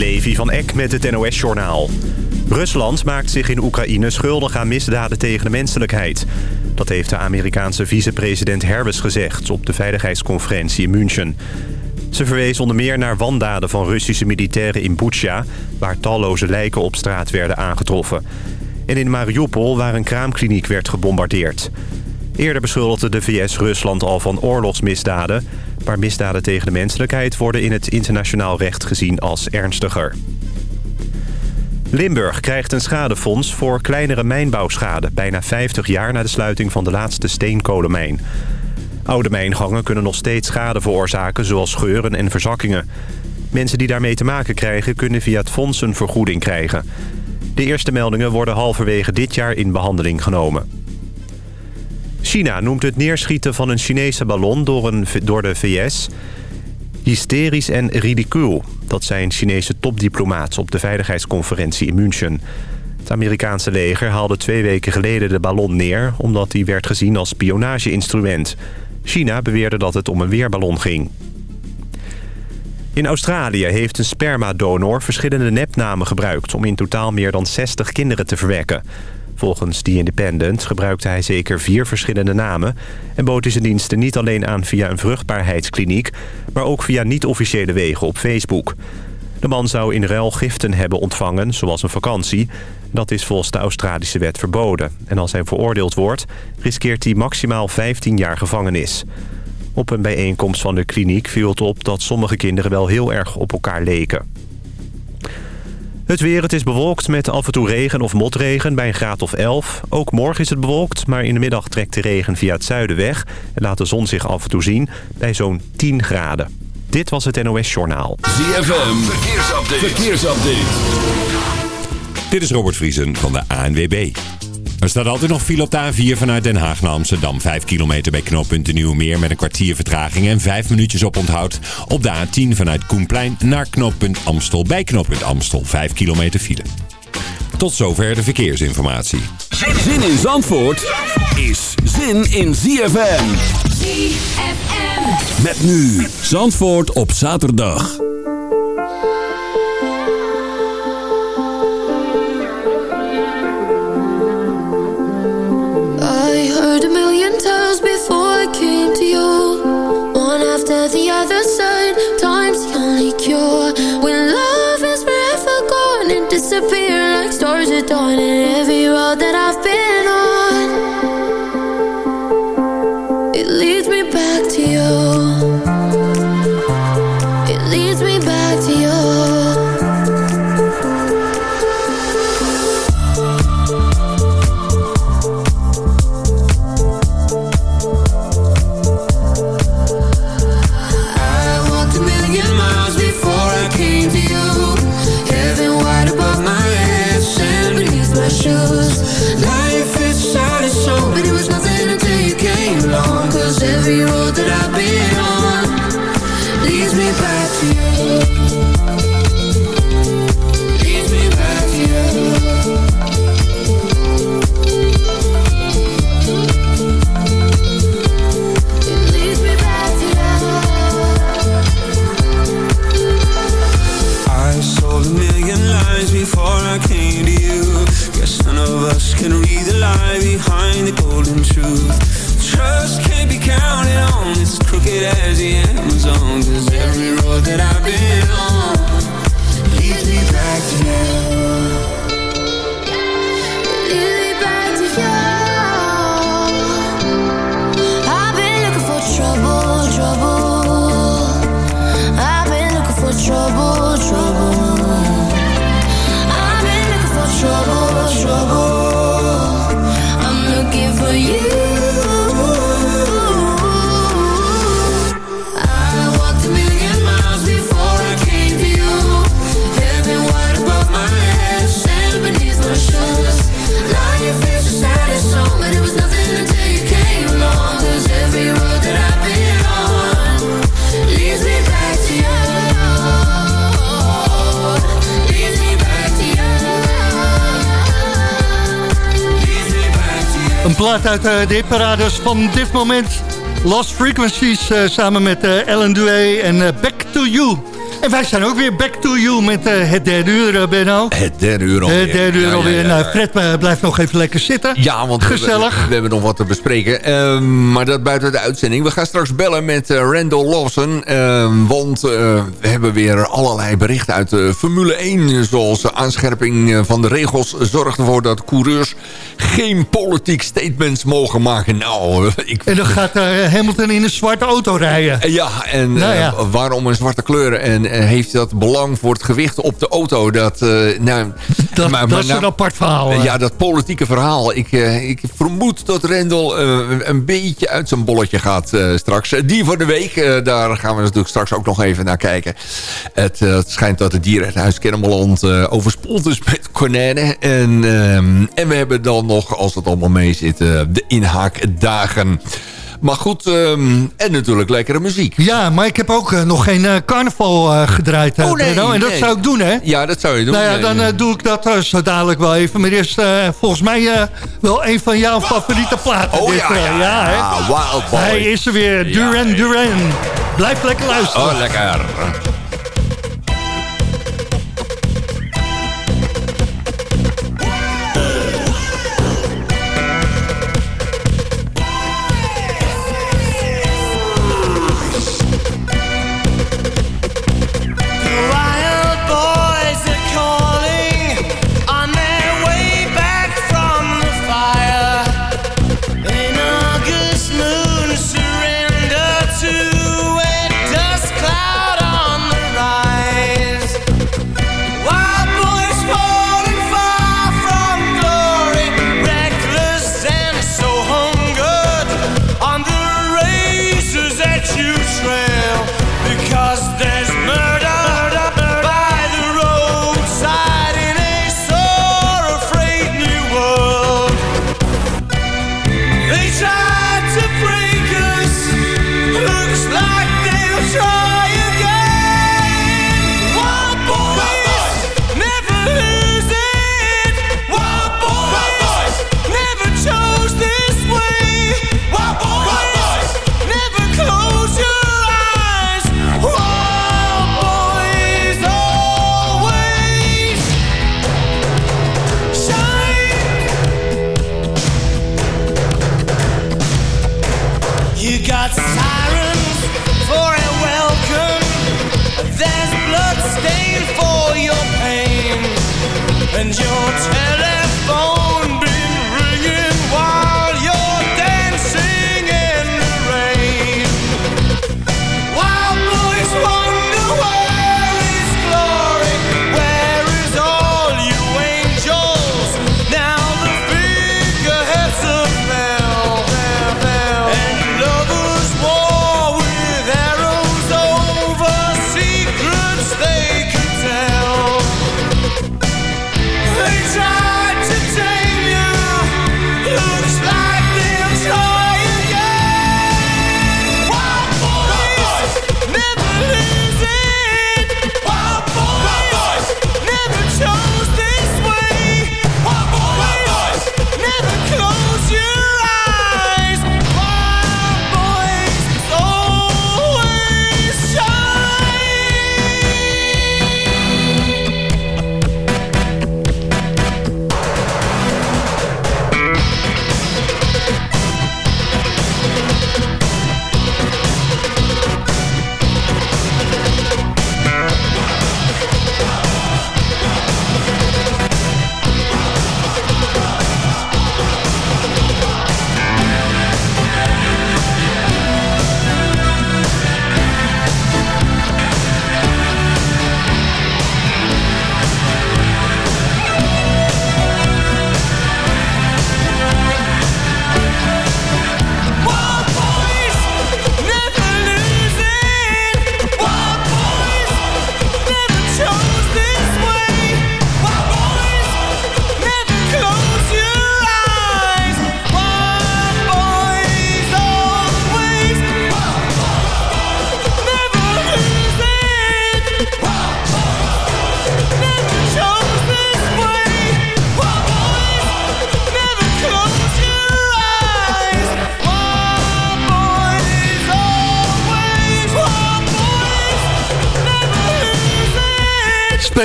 Levi van Eck met het NOS-journaal. Rusland maakt zich in Oekraïne schuldig aan misdaden tegen de menselijkheid. Dat heeft de Amerikaanse vicepresident Herbes gezegd... op de veiligheidsconferentie in München. Ze verwees onder meer naar wandaden van Russische militairen in Butsja... waar talloze lijken op straat werden aangetroffen. En in Mariupol, waar een kraamkliniek werd gebombardeerd. Eerder beschuldigde de VS Rusland al van oorlogsmisdaden... maar misdaden tegen de menselijkheid worden in het internationaal recht gezien als ernstiger. Limburg krijgt een schadefonds voor kleinere mijnbouwschade... bijna 50 jaar na de sluiting van de laatste steenkolenmijn. Oude mijngangen kunnen nog steeds schade veroorzaken... zoals scheuren en verzakkingen. Mensen die daarmee te maken krijgen... kunnen via het fonds een vergoeding krijgen. De eerste meldingen worden halverwege dit jaar in behandeling genomen. China noemt het neerschieten van een Chinese ballon door, een, door de VS hysterisch en ridicuul. Dat zijn Chinese topdiplomaten op de veiligheidsconferentie in München. Het Amerikaanse leger haalde twee weken geleden de ballon neer... omdat die werd gezien als spionageinstrument. China beweerde dat het om een weerballon ging. In Australië heeft een spermadonor verschillende nepnamen gebruikt... om in totaal meer dan 60 kinderen te verwekken. Volgens The Independent gebruikte hij zeker vier verschillende namen... en bood hij zijn diensten niet alleen aan via een vruchtbaarheidskliniek... maar ook via niet-officiële wegen op Facebook. De man zou in ruil giften hebben ontvangen, zoals een vakantie. Dat is volgens de Australische wet verboden. En als hij veroordeeld wordt, riskeert hij maximaal 15 jaar gevangenis. Op een bijeenkomst van de kliniek viel het op dat sommige kinderen wel heel erg op elkaar leken. Het weer, het is bewolkt met af en toe regen of motregen bij een graad of 11. Ook morgen is het bewolkt, maar in de middag trekt de regen via het zuiden weg... en laat de zon zich af en toe zien bij zo'n 10 graden. Dit was het NOS Journaal. ZFM, verkeersupdate. verkeersupdate. Dit is Robert Vriesen van de ANWB. Er staat altijd nog file op de A4 vanuit Den Haag naar Amsterdam. 5 kilometer bij knooppunt de Nieuwmeer met een kwartier vertraging en 5 minuutjes op onthoud. Op de A10 vanuit Koenplein naar knooppunt Amstel bij knooppunt Amstel. 5 kilometer file. Tot zover de verkeersinformatie. Zin in Zandvoort is zin in ZFM. ZFM. Met nu Zandvoort op zaterdag. Uit eh, de hitparades van dit moment. Lost Frequencies eh, samen met eh, Ellen Duay en Back to You. En wij zijn ook weer back to you met uh, het derde uur, uh, Benno. Het derde uur alweer. Het derde uur Ja, ja, alweer. ja, Nou. Fred uh, blijft nog even lekker zitten. Ja, want we- Gezellig. We, we hebben nog wat te bespreken. Ehm, maar dat buiten de uitzending. We gaan straks bellen met Randall Lawson. Ehm, want we hebben weer allerlei berichten uit de Formule 1. Zoals de aanscherping van de regels zorgt ervoor dat coureurs geen politiek statements mogen maken. Nou, ik... En dan gaat uh, Hamilton in een zwarte auto rijden. Ja, en Nou eh, waarom een zwarte kleur? En eh, heeft dat belang voor het gewicht op de auto? Dat, eh, nou, Dat, maar- dat maar is nou- een apart verhaal. eh. ja, dat politieke verhaal. Ik, eh, ik vermoed dat Rendel eh, een beetje uit zijn bolletje gaat eh, straks. Eh, dier voor de week, eh, daar gaan we natuurlijk straks ook nog even naar kijken. Het, eh, het schijnt dat het dierenhuis Kennemerland eh overspoeld is met konijnen. En, ehm, en we hebben dan nog, als het allemaal mee zit, eh, de inhaakdagen. Maar goed, ehm, en natuurlijk lekkere muziek. Ja, maar ik heb ook eh, nog geen eh, carnaval gedraaid, Oh, nee. En dat nee. zou ik doen, hè? Ja, dat zou je doen. Nou ja, Nee, dan doe ik dat zo dadelijk wel even. Maar eerst volgens mij wel een van jouw favoriete platen. Oh dit, ja, ja, ja, hè? ja, Wild Boy. Hij is er weer, Duran. Duran. Blijf lekker luisteren. Oh, lekker.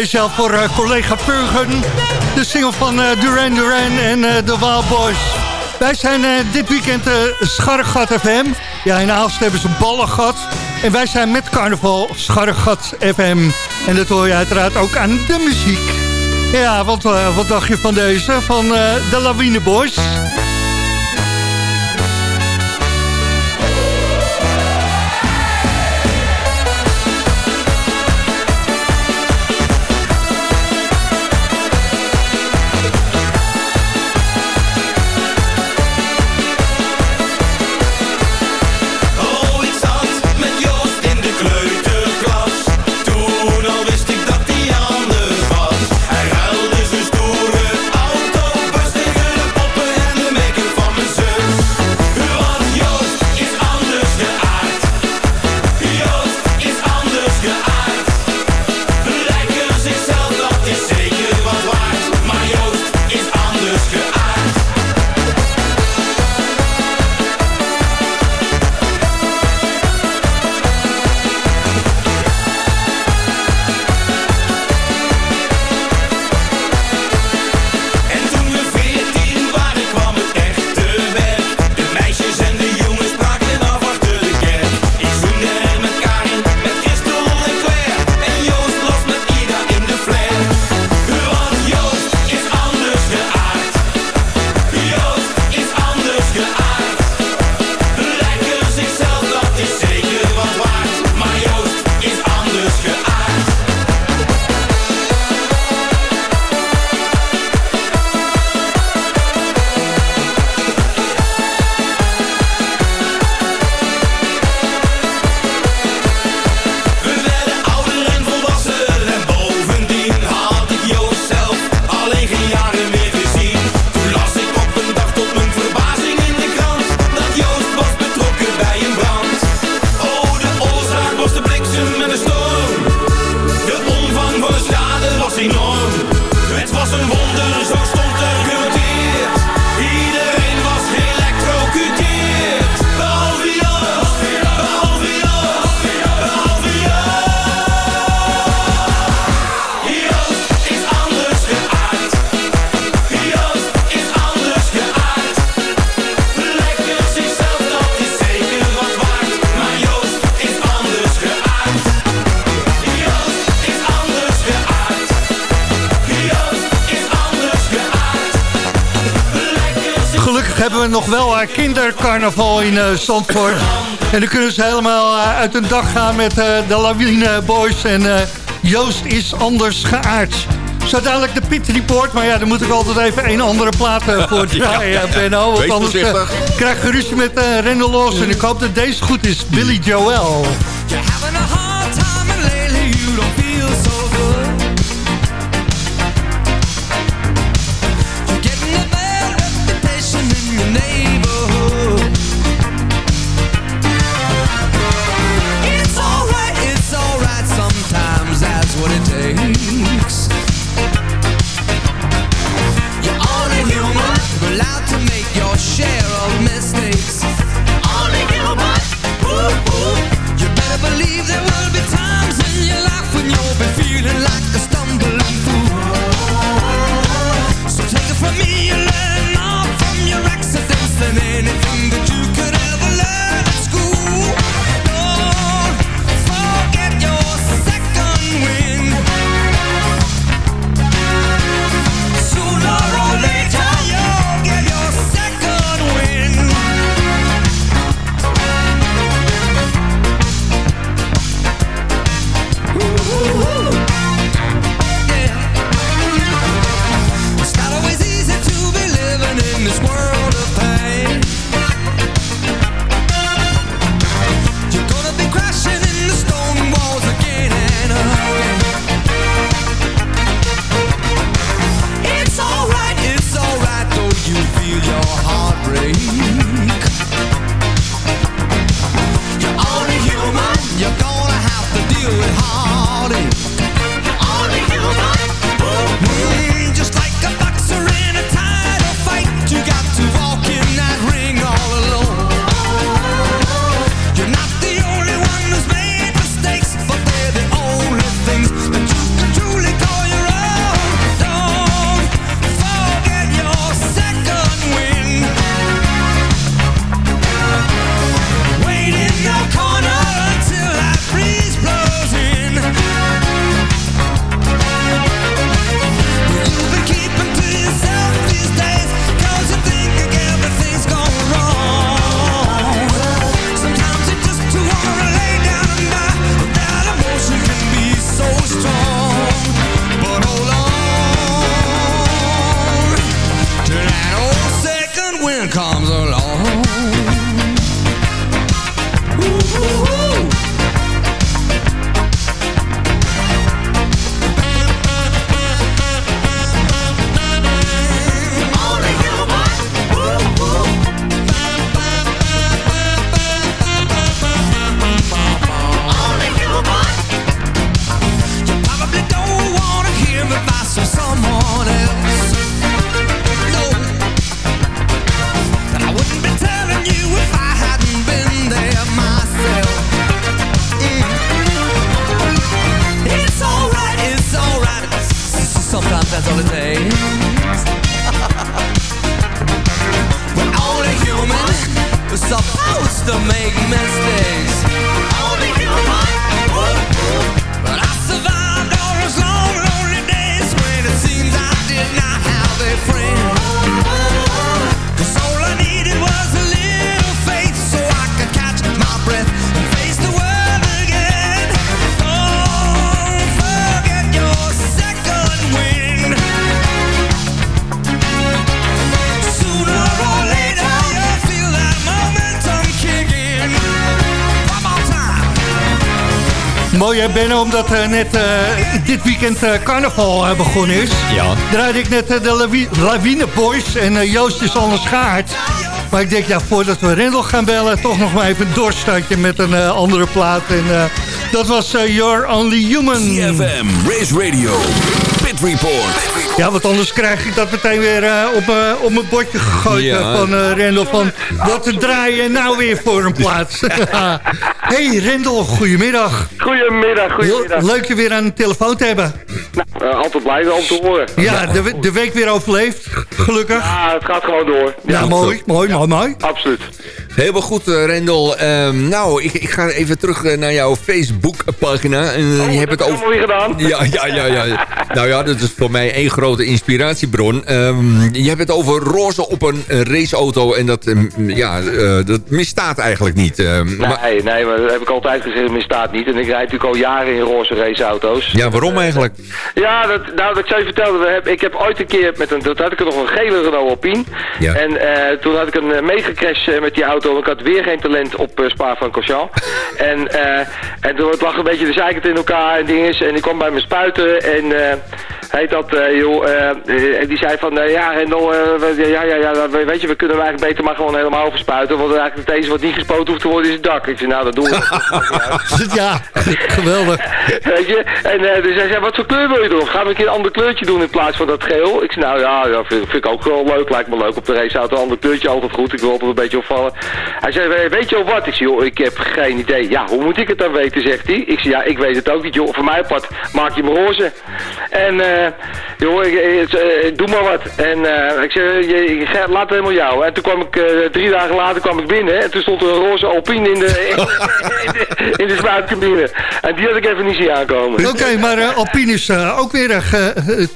speciaal voor eh, collega Purgen. De single van eh, Duran Duran en eh, de uh, Wild Boys. Wij zijn dit weekend uh, Scharregat FM. Ja, in de avond hebben ze ballen gehad. En wij zijn met carnaval Scharregat FM. En dat hoor je uiteraard ook aan de muziek. Ja, wat dacht je van deze? Van de Lawine Boys. in uh, En dan kunnen ze helemaal eh, uit hun dag gaan met eh, de Lawine Boys. En Joost is anders geaard. Zo dadelijk de Pit Report. Maar ja, dan moet ik altijd even een andere plaat voor draaien, ja, ja, ja. Benno. Want anders krijg je ruzie met uh, en Ik hoop dat deze goed is. Billy Joel. Mooi hè Benno, omdat eh, net eh, dit weekend eh, carnaval begonnen is. Ja. Draaide ik net de Lawi- Lawine Boys en Joost is anders schaart. Maar ik denk, ja, voordat we Rendel gaan bellen... toch nog maar even een doorstandje met een andere plaat. En eh, dat was You're Only Human. CFM, Race Radio, Pit Report. Ja, want anders krijg ik dat meteen weer op, op mijn bordje gegooid Ja. van eh, Rendel. Van, wat draai je nou weer voor een plaats? hey Rendel, goedemiddag. Goedemiddag, goedemiddag. Leuk je weer aan de telefoon te hebben. Nou, eh, altijd blij om te horen. Ja, de, de week weer overleefd, gelukkig. Ja, het gaat gewoon door. Ja, mooi, mooi, mooi, mooi. Absoluut. Helemaal goed, eh, Rendel. Ehm, nou, ik, ik ga even terug eh, naar jouw Facebook-pagina. En, eh, je hebt het dat over... weer gedaan. Ja, ja, ja, ja. nou ja, dat is voor mij één grote inspiratiebron. Ehm, je hebt het over roze op een raceauto. En dat, ehm, ja, dat misstaat eigenlijk niet. Ehm, maar, Nee, nee, maar dat heb ik altijd gezegd, misstaat niet. En ik rijd natuurlijk al jaren in roze raceauto's. ja, waarom eigenlijk? Ja, dat, nou, dat ik zou je vertellen. Ik heb ooit een keer, met een, toen had ik nog een gele Renault Alpine. Ja. En toen had ik een megacrash met die auto. Want Ik had weer geen talent op uh, Spa-Francorchamps. en, eh, en toen het lag een beetje de zijkant in elkaar en dinges. En ik kwam bij me spuiten en... heet dat, eh, joh, eh, eh, die zei van, eh, ja, eh, we- ja, ja, ja, we- weet je, we kunnen hem eigenlijk beter maar gewoon helemaal verspuiten, want eigenlijk het enige wat niet gespoten hoeft te worden is het dak. Ik zei, nou, dat doen we. Ja, geweldig. Weet je? En dus hij zei, wat voor kleur wil je doen? Gaan we een keer een ander kleurtje doen in plaats van dat geel? Ik zei, nou ja, ja vind, vind ik ook wel leuk. Lijkt me leuk op de raceauto. Een ander kleurtje altijd goed. Ik wil altijd een beetje opvallen. Hij zei, "Eh, weet je wel wat? Ik zei, joh, ik heb geen idee. Ja, hoe moet ik het dan weten, zegt hij. Ik zei, ja, ik weet het ook niet, joh. Voor mij apart maak je me roze. En, eh, joh, ik, ik- eh, doe maar wat. En eh, ik zei, je, laat het helemaal jou. En toen kwam ik, eh, drie dagen later kwam ik binnen. En toen stond er een roze Alpine in de, in de, in de spuitcabine. En die had ik even niet zien aankomen. Oké, maar eh, Alpine is eh, ook weer een,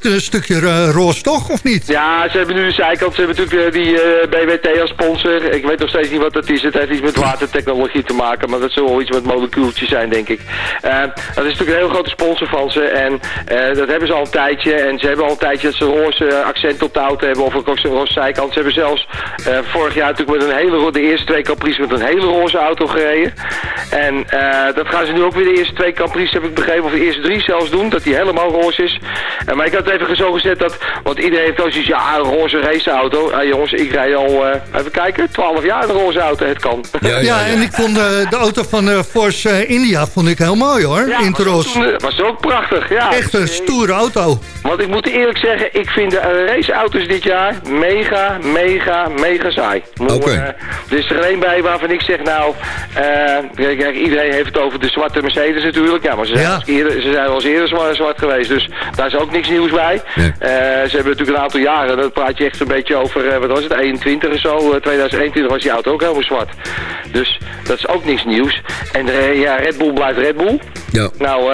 eh, stukje eh, roze, toch? Of niet? Ja, ze hebben nu de zijkant. Ze hebben natuurlijk eh, die eh, BWT als sponsor. Ik weet nog steeds niet wat dat is. Het heeft iets met watertechnologie te maken. Maar dat zal wel iets met molecuultjes zijn, denk ik. Eh, dat is natuurlijk een heel grote sponsor van ze. En eh, dat hebben ze al een tijdje. En ze hebben al een tijdje dat ze roze accent op de auto hebben. Of ook zo'n roze zijkant. Ze hebben zelfs eh, vorig jaar natuurlijk met een hele de eerste twee Capri's met een hele roze auto gereden. En eh, dat gaan ze nu ook weer de eerste twee Capri's, heb ik begrepen. Of de eerste drie zelfs doen. Dat die helemaal roze is. Eh, maar ik had even zo gezet dat... Want iedereen heeft ook zoiets, ja, een roze raceauto. Ah, jongens, ik rijd al, eh, even kijken, 12 jaar een roze auto. Het kan. Ja, en ik vond eh, de auto van eh, Force India vond ik heel mooi hoor, in het roze. was ook prachtig, ja. Echt een stoere auto. Want ik moet eerlijk zeggen, ik vind de raceauto's dit jaar mega, mega, mega saai. Oké. eh, er is er geen bij waarvan ik zeg, nou, eh, kijk, iedereen heeft het over de zwarte Mercedes natuurlijk. Ja, maar ze zijn, Ja. eerder, ze zijn al eens eerder zwart, zwart geweest, dus daar is ook niks nieuws bij. Nee. Eh, ze hebben natuurlijk een aantal jaren, dan praat je echt een beetje over, wat was het, 21 of zo. eh, 2021 was die auto ook helemaal zwart. Dus dat is ook niks nieuws. En ja, Red Bull blijft Red Bull. Ja. Nou,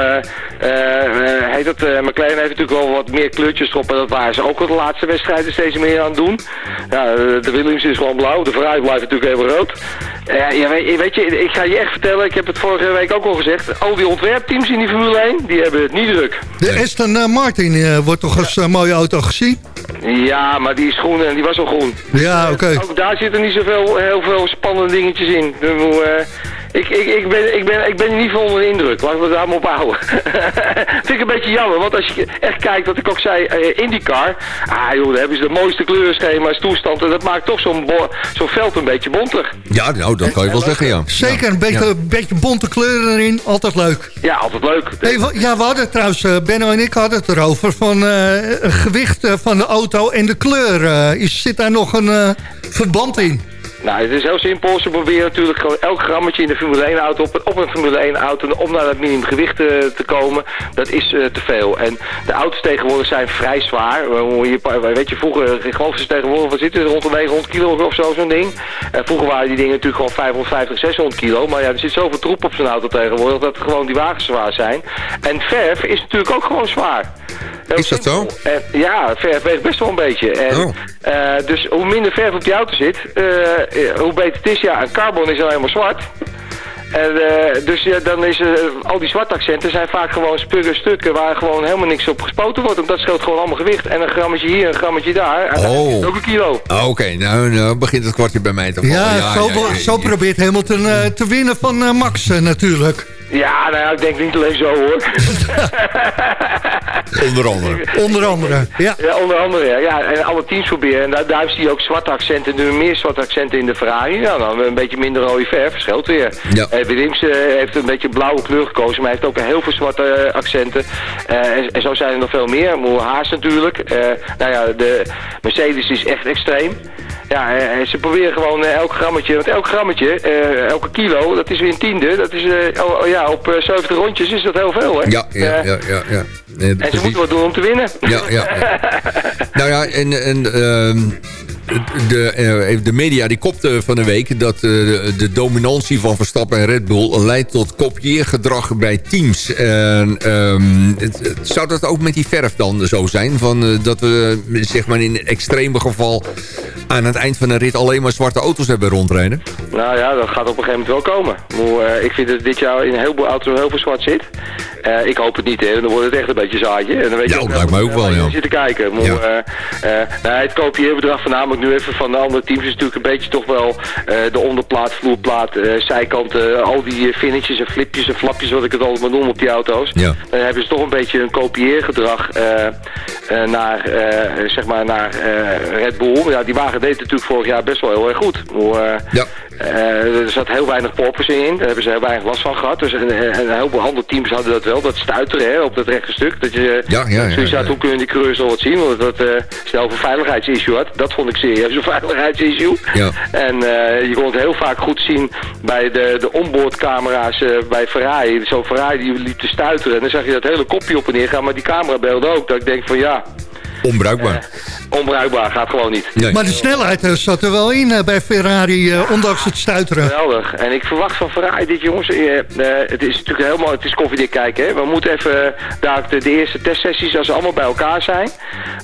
heet eh, McLaren heeft natuurlijk wel wat meer kleurtjes erop. En dat waren ze ook al de laatste wedstrijden steeds meer aan het doen. Ja, eh, de Williams is gewoon blauw. De Ferrari blijft natuurlijk helemaal rood. Eh, ja, weet, weet je, ik ga je echt vertellen. Ik heb het vorige week ook al gezegd. Al die ontwerpteams in die Formule 1, die hebben het niet druk. De Aston eh, Martin wordt toch als een mooie auto gezien? Ja, maar die is groen en die was al groen. Ja, oké. Ook daar zitten niet zoveel heel veel spannende dingetjes in. Ik, ik, ik, ben, ik, ben, ik ben niet van onder de indruk. Laten we het daar maar op houden. Vind ik een beetje jammer, want als je echt kijkt, wat ik ook zei, eh, IndyCar. Ah joh, daar hebben ze de mooiste kleurenschema's, toestand. En dat maakt toch zo'n veld een beetje bonter. Ja, nou, dat kan je wel zeggen, ja. Zeker, een beetje, Ja. een beetje bonte kleuren erin, altijd leuk. Ja, altijd leuk. Hey, ja, we hadden trouwens, eh, Benno en ik hadden het erover... van eh, het gewicht van de auto en de kleur. is, zit daar nog een verband in? Nou, het is heel simpel. Ze proberen natuurlijk gewoon elk grammetje in de Formule 1 auto op, op een Formule 1 auto om naar dat minimumgewicht eh, te komen. Dat is eh, te veel. En de auto's tegenwoordig zijn vrij zwaar. Eh, Je, weet je, vroeger, ik geloof ze tegenwoordig, wat zitten rond de 900 kilo of zo, zo'n ding. En vroeger waren die dingen natuurlijk gewoon 550, 600 kilo. Maar ja, er zit zoveel troep op zo'n auto tegenwoordig dat gewoon die wagens zwaar zijn. En verf is natuurlijk ook gewoon zwaar. Heel Is dat simpel. zo? En, ja, verf weegt best wel een beetje. En, Oh. eh, dus hoe minder verf op die auto zit, eh, eh, hoe beter het is. Ja, en carbon is nou helemaal zwart. En, eh, dus ja, dan is eh, al die zwarte accenten zijn vaak gewoon spuggen stukken waar gewoon helemaal niks op gespoten wordt. Want dat scheelt gewoon allemaal gewicht. En een grammetje hier, een grammetje daar. Is het ook een kilo. Ah, Oké, nou, nou begint het kwartje bij mij te vallen. Ja, zo, ja, ja, zo probeert Hamilton eh, te winnen van eh, Max eh, natuurlijk. Ja, nou ja, ik denk niet alleen zo hoor. Onder andere. Onder andere, ja. Ja, onder andere, ja. ja. En alle teams proberen. En daar, daar zie je ook zwarte accenten. Nu meer zwarte accenten in de Ferrari. Ja, dan een beetje minder rode verf. Scheelt weer. Ja. Eh, Williams eh, heeft een beetje blauwe kleur gekozen. Maar hij heeft ook heel veel zwarte eh, accenten. Eh, en, en zo zijn er nog veel meer. Moe Haas natuurlijk. Eh, nou ja, de Mercedes is echt extreem. Ja, eh, en ze proberen gewoon eh, elk grammetje, want elk grammetje, eh, elke kilo, dat is weer een tiende. Dat is, eh, oh, oh ja, op eh, 70 rondjes is dat heel veel, hè? Ja, ja, Eh, ja, ja. En ze moeten wat doen om te winnen. Ja, ja. ja. nou ja, en, en ehm, de, eh, de media die kopte van de week dat eh, de, dominantie van Verstappen en Red Bull leidt tot kopieergedrag bij teams. En, ehm, het- het- zou dat ook met die verf dan zo zijn? Van, eh, dat we zeg maar in een extreme geval aan het eind van een rit alleen maar zwarte auto's hebben rondrijden? Nou ja, dat gaat op een gegeven moment wel komen. Ik vind dat dit jaar in een heleboel auto's heel veel zwart zit. Eh, ik hoop het niet, hè. Dan wordt het echt een beetje zaadje. En dan weet Ja, je dat lijkt mij ook wel, ja. zit te kijken. Ja. eh, eh, nou, het kopieerbedrag voornamelijk nu even van de andere teams is natuurlijk een beetje toch wel de onderplaat, vloerplaat, zijkanten, al die finishes en flipjes en flapjes, wat ik het altijd maar noem op die auto's. Ja. Dan hebben ze toch een beetje een kopieergedrag naar, zeg maar naar Red Bull. Ja, die wagen deed het natuurlijk vorig jaar best wel heel erg goed. Ja. Eh, er zat heel weinig porpoise in. Daar hebben ze heel weinig last van gehad. Dus een, een, heleboel andere teams hadden dat wel. Dat stuiteren hè, op dat rechte stuk. Dat je Ja, ja, ja, zoiets had, ja. hoe kunnen die coureurs al wat zien? Want dat uh, snel een veiligheidsissue had. Dat vond ik serieus een veiligheidsissue. Ja. En eh, je kon het heel vaak goed zien bij de, de onboardcamera's eh, bij Ferrari. Zo'n Ferrari die liep te stuiteren. En dan zag je dat hele kopje op en neer gaan. Maar die camerabeelden ook. Dat ik denk van ja, Onbruikbaar. onbruikbaar. Gaat gewoon niet. Nee. Maar de snelheid eh, zat er wel in eh, bij Ferrari, eh, ondanks het stuiteren. Geweldig. En ik verwacht van Ferrari dit jongens. eh, eh, het is natuurlijk helemaal, het is koffiedik kijken. Hè. We moeten even daar de, de eerste testsessies als ze allemaal bij elkaar zijn.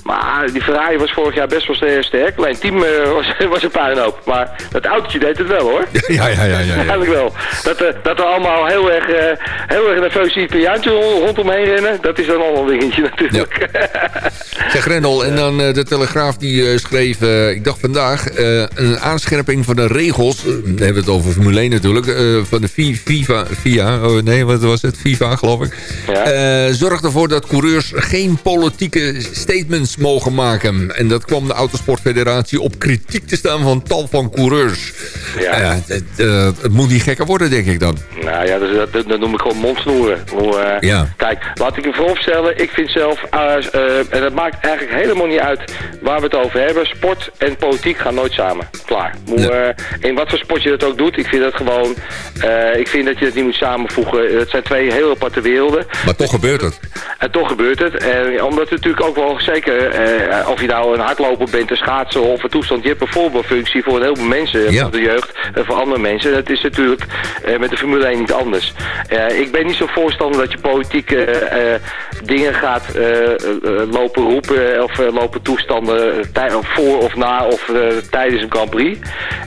Maar die Ferrari was vorig jaar best wel sterk. Alleen het team eh, was, was een puinhoop. Maar dat autootje deed het wel hoor. Ja, ja, ja, ja. ja. Eigenlijk wel. Dat, eh, dat er allemaal heel erg, eh, heel erg nerveus Italiaantje rondomheen rennen. Dat is dan al een dingetje natuurlijk. Zeg En dan eh, de Telegraaf die eh, schreef, eh, ik dacht vandaag, een aanscherping van de regels. we hebben het over Formule 1 natuurlijk, van de Fi- FIFA, FIA, oh, nee, wat was het? FIFA geloof ik. Ja. Zorgt ervoor dat coureurs geen politieke statements mogen maken. En dat kwam de Autosportfederatie op kritiek te staan van tal van coureurs. Ja. Het, het moet niet gekker worden, denk ik dan. Nou ja, dat, dat, dat noem ik gewoon mondsnoeren. Ja. Kijk, laat ik je vooropstellen. Ik vind zelf, en dat maakt eigenlijk helemaal niet uit waar we het over hebben. Sport en politiek gaan nooit samen. Klaar. Ja. eh, in wat voor sport je dat ook doet, ik vind dat gewoon, eh, ik vind dat je het niet moet samenvoegen. Het zijn twee heel aparte werelden. Maar toch gebeurt het. En toch gebeurt het. En omdat het natuurlijk ook wel zeker, eh, of je nou een hardloper bent, een schaatser of een toestand, je hebt een voorbeeldfunctie voor een heleboel mensen, Ja. voor de jeugd en voor andere mensen. Dat is natuurlijk met de Formule 1 niet anders. Ik ben niet zo voorstander dat je politiek eh, dingen gaat lopen roepen of eh, lopen toestanden eh, voor of na of eh, tijdens een Grand Prix.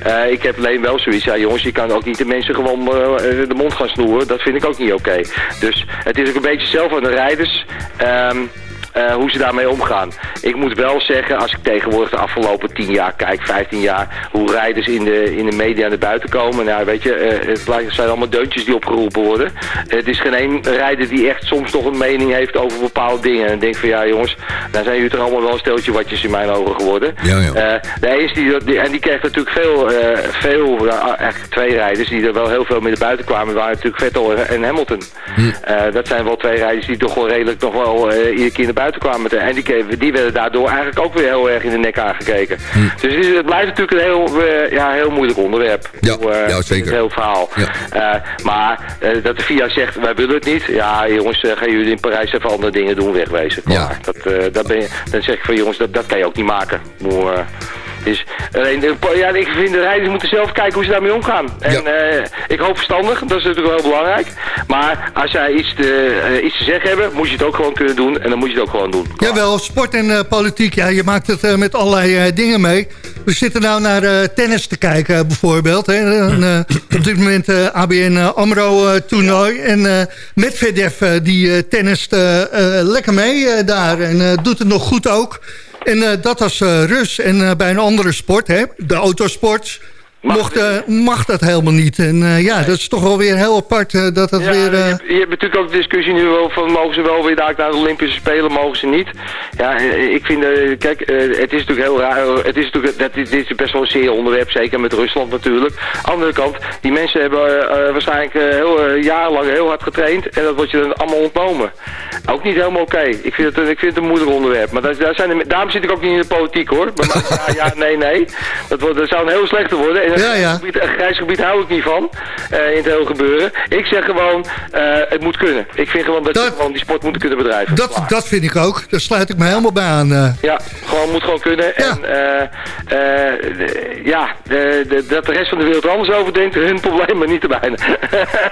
Eh, ik heb alleen wel zoiets, ja jongens, je kan ook niet de mensen gewoon eh, de mond gaan snoeren. Dat vind ik ook niet oké. Dus het is ook een beetje zelf aan de rijders. ehm, eh, hoe ze daarmee omgaan. Ik moet wel zeggen, als ik tegenwoordig de afgelopen 10 jaar kijk, 15 jaar, hoe rijders in de, in de media naar buiten komen. Nou, weet je, eh, het zijn allemaal deuntjes die opgeroepen worden. het is geen één rijder die echt soms nog een mening heeft over bepaalde dingen. En ik denk van, ja jongens, daar zijn jullie toch allemaal wel een steltje watjes in mijn ogen geworden. Ja, ja. Eh, de eens die, en die kreeg natuurlijk veel, veel eigenlijk twee rijders die er wel heel veel mee naar buiten kwamen, waren natuurlijk Vettel en Hamilton. Eh, dat zijn wel twee rijders die toch wel redelijk nog wel iedere keer naar buiten kwamen. te- En die, die werden daardoor eigenlijk ook weer heel erg in de nek aangekeken. Dus het, is- het blijft natuurlijk een heel, eh, ja, heel moeilijk onderwerp. Ja, Hoe, eh, ja, zeker. Het hele verhaal. Ja. Eh, maar dat de FIA zegt, wij willen het niet. Ja, jongens, gaan jullie in Parijs even andere dingen doen, wegwezen. Ja. Dat, dat ben je, dan zeg ik van jongens, dat, dat kan je ook niet maken. Dus, alleen, po- ja, ik vind de rijders moeten zelf kijken hoe ze daarmee omgaan. En Ja. eh, ik hoop verstandig, dat is natuurlijk wel heel belangrijk. Maar als zij iets te, eh, iets te zeggen hebben, moet je het ook gewoon kunnen doen. En dan moet je het ook gewoon doen. Jawel, sport en eh, politiek, ja, je maakt het eh, met allerlei eh, dingen mee. We zitten nou naar eh, tennis te kijken, eh, bijvoorbeeld. Hè. Eh, op dit moment eh, ABN AMRO-toernooi. en eh Medvedev, eh, die eh, tennist eh, eh, lekker mee eh, daar. En eh, doet het nog goed ook. En eh, dat als eh, Rus. En eh, bij een andere sport, hè, de autosport... Mag Mocht, eh, mag dat helemaal niet. En eh, ja, dat is toch wel weer heel apart eh, dat dat Ja, weer... je, hebt, je hebt natuurlijk ook de discussie nu wel van mogen ze wel weer daar naar de Olympische Spelen, mogen ze niet. Ja, ik vind, kijk, het is natuurlijk heel raar. Het is natuurlijk, dat, dit is best wel een zeer onderwerp, zeker met Rusland natuurlijk. Andere kant, die mensen hebben waarschijnlijk heel, jarenlang heel hard getraind en dat wordt je dan allemaal ontnomen. Ook niet helemaal oké. Ik, vind het een- ik vind het een moeilijk onderwerp. Maar daar, daar zijn de, daarom zit ik ook niet in de politiek hoor. Mij, ja, ja, nee, nee. Dat, wordt, dat zou een heel slechte worden. En Ja, ja. gebied- een grijs gebied hou ik niet van, eh, in het hele gebeuren. Ik zeg gewoon, eh, het moet kunnen. Ik vind gewoon dat, Dat- je gewoon die sport moet kunnen bedrijven. dat, Klaar. dat vind ik ook. Daar sluit ik me helemaal bij aan. eh. Ja, gewoon moet gewoon kunnen. Ja. En eh, eh, ja, de, de- dat de rest van de wereld er anders over denkt, hun probleem, maar niet de bijna.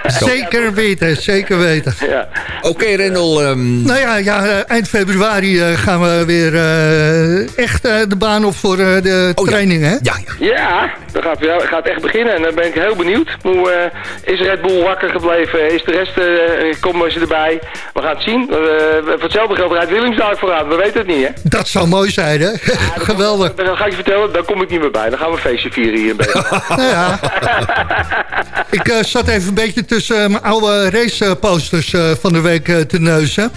Zeker weten, zeker weten. ja. Oké, Rendel. ehm, Nou ja, ja eind februari gaan we weer eh, echt eh, de baan op voor eh, de oh ja. training, hè? Ja, ja. Ja, dat gaat, weer- gaat echt beginnen en dan ben ik heel benieuwd. Hoe, eh, is Red Bull wakker gebleven? Is de rest, eh komen ze erbij? We gaan het zien. Eh, voor hetzelfde geld rijdt daar vooraan. We weten het niet, hè? Dat zou mooi zijn, hè? Geweldig. Dan ga ik je vertellen, dan kom ik niet meer bij. Dan gaan we een feestje vieren hier in Beek. Ja. Ik eh, zat even een beetje tussen eh, mijn oude raceposters eh van de week te neuzen.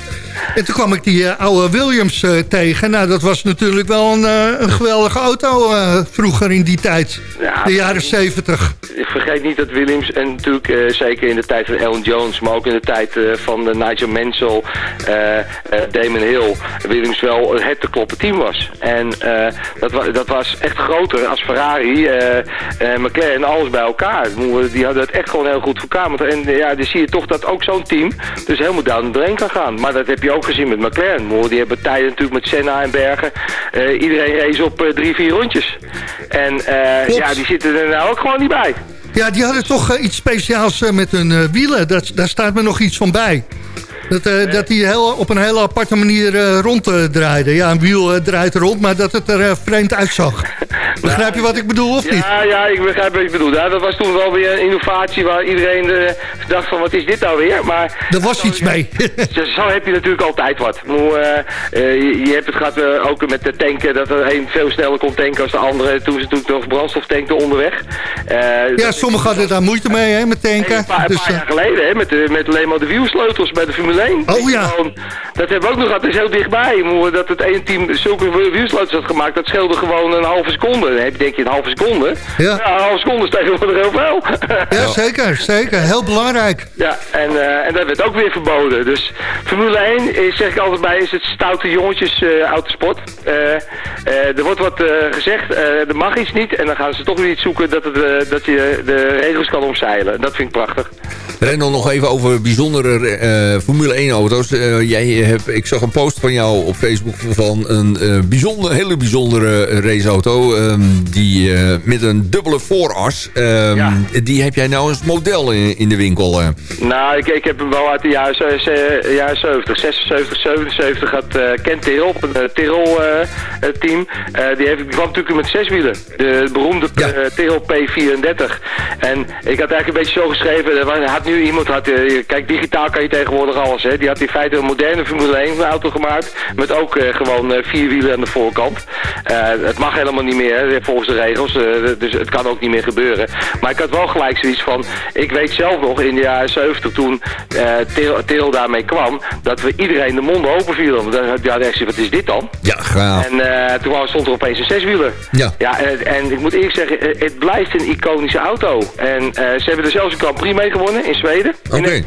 En toen kwam ik die oude Williams tegen. Nou, dat was natuurlijk wel een, een geweldige auto vroeger in die tijd. Ja, de jaren zeventig. Ik vergeet niet dat Williams, en natuurlijk zeker in de tijd van Alan Jones, maar ook in de tijd van Nigel Mansell, Damon Hill, Williams wel het te kloppen team was. En dat, wa dat was echt groter als Ferrari, McLaren, alles bij elkaar. Die hadden echt gewoon heel goed voor. Want- En ja, dan zie je toch dat ook zo'n team dus helemaal down drain kan gaan. Maar dat heb je ook gezien met McLaren. Die hebben tijden natuurlijk met Senna en Bergen. Eh, iedereen race op eh, drie, vier rondjes. En eh, ja, die zitten er nou ook gewoon niet bij. Ja, die hadden toch iets speciaals met hun wielen. Dat, daar staat me nog iets van bij. Dat, dat die heel, op een hele aparte manier rond eh, draaide. Ja, een wiel draait rond, maar dat het er vreemd uitzag. Begrijp je wat ik bedoel, of niet? Ja, ja, ik begrijp wat je bedoelt. Ja, dat was toen wel weer een innovatie waar iedereen eh, dacht van wat is dit nou weer? Maar Er was iets mee. zo, heb je natuurlijk altijd wat. Eh, eh, je, je hebt het gehad eh, ook met de tanken, dat er een veel sneller kon tanken als de andere. Toen ze natuurlijk nog brandstof tankten onderweg. Ja, sommigen hadden daar moeite mee, hè, met tanken. een paar, een Dus, paar jaar geleden, hè, met, de, met alleen maar de wielsleutels bij de Formule 1. Oh ja. Gewoon, dat hebben we ook nog gehad, dat is heel dichtbij. Dat het ene team zulke wielsleutels had gemaakt, dat scheelde gewoon een halve seconde. Dan heb je denk je een halve seconde. Ja. een halve seconde is tegenwoordig heel veel. ja, zeker, zeker. Heel belangrijk. Ja, en, eh, en dat werd ook weer verboden. Dus Formule 1, is, zeg ik altijd bij, is het stoute jongetjes eh autosport. Eh, eh, er wordt wat eh, gezegd, eh, er mag iets niet. En dan gaan ze toch weer iets zoeken dat, het, eh, dat je de regels kan omzeilen. Dat vind ik prachtig. Rendel, nog even over bijzondere eh, Formule 1 auto's. Jij hebt, ik zag een post van jou op Facebook van een eh, bijzonder, hele bijzondere raceauto. Ehm, die eh, met een dubbele vooras. Ehm, Ja. Die heb jij nou als model in, in de winkel. eh. Nou, ik, ik heb hem wel uit de jaren, jaren 70, 76, 77 had uh, Ken Tirol, een Tirol uh, team. Die, heeft, die kwam natuurlijk met zes wielen. De beroemde Ja. uh, Tirol P34. En ik had eigenlijk een beetje zo geschreven, had nu iemand, had, kijk digitaal kan je tegenwoordig alles. Hè. Die had in feite een moderne Formule 1 auto gemaakt. Met ook uh, gewoon uh, vier wielen aan de voorkant. Uh, het mag helemaal niet meer hè, volgens de regels. Uh, dus het kan ook niet meer gebeuren. Maar ik had wel gelijk zoiets van, ik weet zelf nog in de jaren 70 toen uh, Tirol daarmee kwam, dat we iedereen de monden open vielen. Ja, dacht wat is dit dan? Ja, gaaf. En uh, toen stond er opeens een zeswieler. Ja. ja en, en ik moet eerlijk zeggen, het blijft een iconische auto. En ze hebben er zelfs een Grand Prix mee gewonnen in Zweden. Oké. Okay.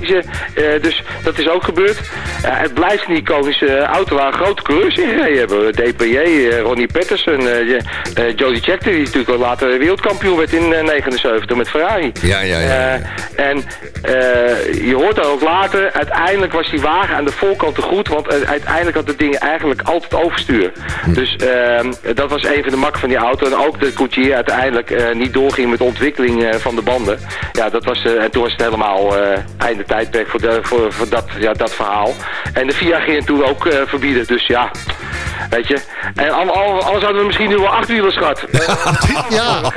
Uh, dus dat is ook gebeurd. het blijft een iconische auto waar grote coureurs in gereden hebben. DPJ, Ronnie Patterson, Jody Scheckter, die natuurlijk wel later wereldkampioen werd in eh, 79 met Ferrari. Ja, ja, ja. ja. Eh, en eh, je hoort dan ook later, uiteindelijk was die wagen aan de voorkant te goed, want eh, uiteindelijk had het ding eigenlijk altijd overstuur. Hm. Dus ehm, dat was een van de makken van die auto. En ook dat Coutier uiteindelijk eh, niet doorging met de ontwikkeling eh, van de banden. Ja, dat was, eh, en toen was het helemaal eh, einde tijdperk voor, de, voor, voor dat, ja, dat verhaal. En de FIA ging het toen ook eh, verbieden, dus ja... Weet je, en anders hadden we misschien nu wel achtwielers gehad. Ja.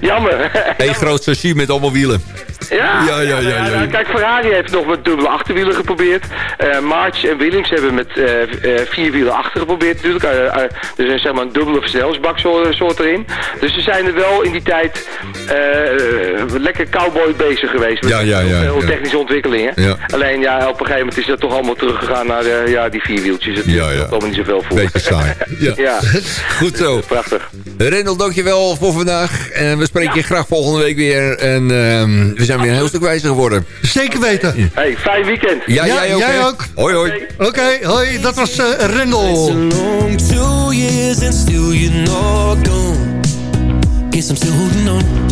Jammer. Eén groot chassis met allemaal wielen. Ja, Ja, ja, ja, ja. Kijk, Ferrari heeft nog met dubbele achterwielen geprobeerd. Eh March en Williams hebben met eh, eh, vier wielen achter geprobeerd natuurlijk. Er is zeg maar een dubbele versnellingsbak soort, soort erin. Dus ze zijn er wel in die tijd eh, lekker cowboy bezig geweest. Met Ja, ja, ja, Veel ja. technische ontwikkelingen. Ja. Alleen ja, op een gegeven moment is dat toch allemaal teruggegaan naar eh, ja, die vier wieltjes. Het Ja, ja. allemaal niet zoveel voor. Beetje saai. Ja. ja, Goed zo. prachtig. Rendel, dankjewel voor vandaag. En we spreken je graag volgende week weer. En ehm, we zijn weer een heel stuk wijzer geworden. Zeker weten. Hey, fijn weekend. Ja, Ja, jij ook. jij ook. Hoi, hoi. Oké, hoi, dat was eh Rendel. still you're not gone. Guess I'm still holding on.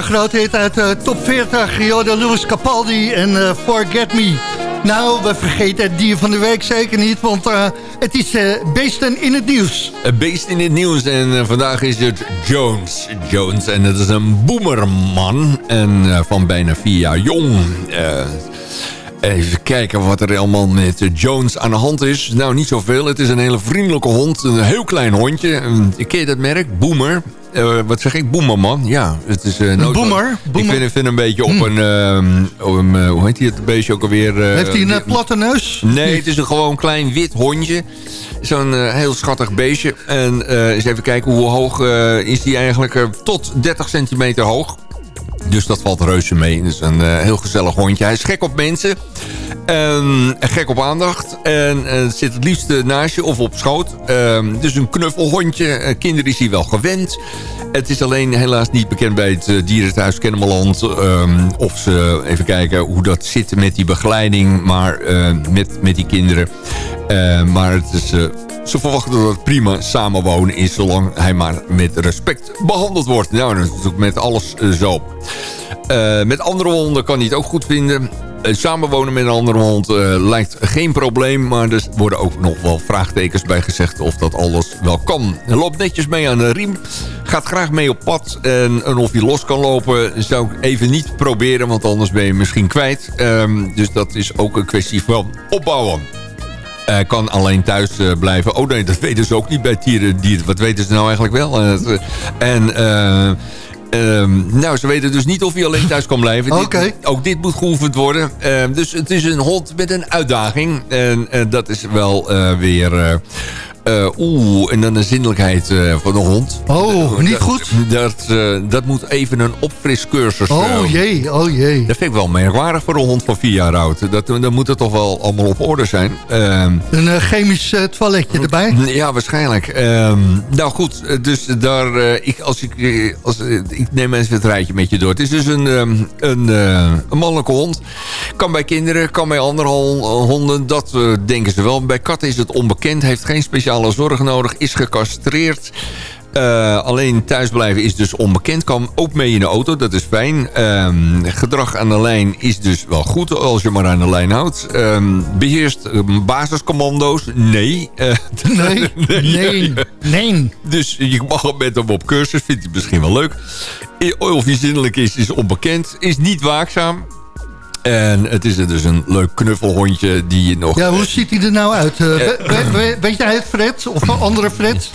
een grote uit de top 40. Jordan Lewis Capaldi en eh, Forget Me. Nou, we vergeten het dier van de week zeker niet, want eh, het is eh, beesten in het nieuws. Een beest in het nieuws en eh, vandaag is het Jones. Jones en het is een boemerman en eh, van bijna vier jaar jong. Eh, even kijken wat er allemaal met eh, Jones aan de hand is. Nou, niet zoveel. Het is een hele vriendelijke hond. Een heel klein hondje. Ken je dat merk? Boomer. Eh, wat zeg ik? Boemerman. Ja, het is... eh, nooit- boemer? Ik vind, vind een beetje op een... op een, eh, hoe heet hij het beestje ook alweer? Heeft hij een platte neus? Nee, het is een gewoon klein wit hondje. Zo'n heel schattig beestje. En eens even kijken hoe hoog is die eigenlijk. Tot 30 centimeter hoog. Dus dat valt reuze mee. Het is een eh, heel gezellig hondje. Hij is gek op mensen. En gek op aandacht. En eh, zit het liefst eh, naast je of op schoot. Ehm, dus een knuffelhondje. Eh, kinderen is hij wel gewend. Het is alleen helaas niet bekend bij het eh, dierenthuis Kennemerland. ehm, of ze even kijken hoe dat zit met die begeleiding. Maar eh, met, met die kinderen. Eh, maar het is... eh, ze verwachten dat het prima samenwonen is... zolang hij maar met respect behandeld wordt. Nou, dat is natuurlijk met alles eh, zo. Eh, met andere honden kan hij het ook goed vinden. Eh, samenwonen met een andere hond eh, lijkt geen probleem... maar er worden ook nog wel vraagtekens bij gezegd... of dat alles wel kan. Hij loopt netjes mee aan de riem. Gaat graag mee op pad. En, of hij los kan lopen zou ik even niet proberen... want anders ben je misschien kwijt. Ehm, dus dat is ook een kwestie van opbouwen. Hij kan alleen thuis blijven. Oh nee, dat weten ze ook niet bij dieren. dieren. Wat weten ze nou eigenlijk wel? En... eh, ehm, nou, ze weten dus niet of hij alleen thuis kan blijven. Dit- ook dit moet geoefend worden. Ehm, dus het is een hond met een uitdaging. En eh, dat is wel eh, weer... eh, eh, Oeh, en dan de zinnelijkheid eh, van de hond. Oh, niet Dat- goed? Dat, eh, dat moet even een opfriscursus. eh, Oh jee, oh jee. dat vind ik wel merkwaardig voor een hond van vier jaar oud. Dat, dan moet het toch wel allemaal op orde zijn. Ehm, Een eh, chemisch eh, toiletje erbij. ja, waarschijnlijk. Ehm, nou goed, eh, dus daar, eh, ik, als ik, eh, als, eh, ik neem even het rijtje met je door. Het is dus een, ehm, een, eh, een mannelijke hond. Kan bij kinderen, kan bij andere hon- honden. Dat eh, denken ze wel. Bij katten is het onbekend. Heeft geen speciale zorg nodig. Is gecastreerd. Eh, alleen thuisblijven is dus onbekend. Kan ook mee in de auto, dat is fijn. Ehm, gedrag aan de lijn is dus wel goed als je maar aan de lijn houdt. Ehm, beheerst eh, basiscommando's? Nee. Eh, Nee, nee, nee. dus je mag met hem op cursus, vindt hij misschien wel leuk. Of hij zinnelijk is, is onbekend. Is niet waakzaam. En het is dus een leuk knuffelhondje die je nog... Ja, hoe ziet hij er nou uit? Eh, we- we- we- weet jij het, Fred? Of een andere Fred?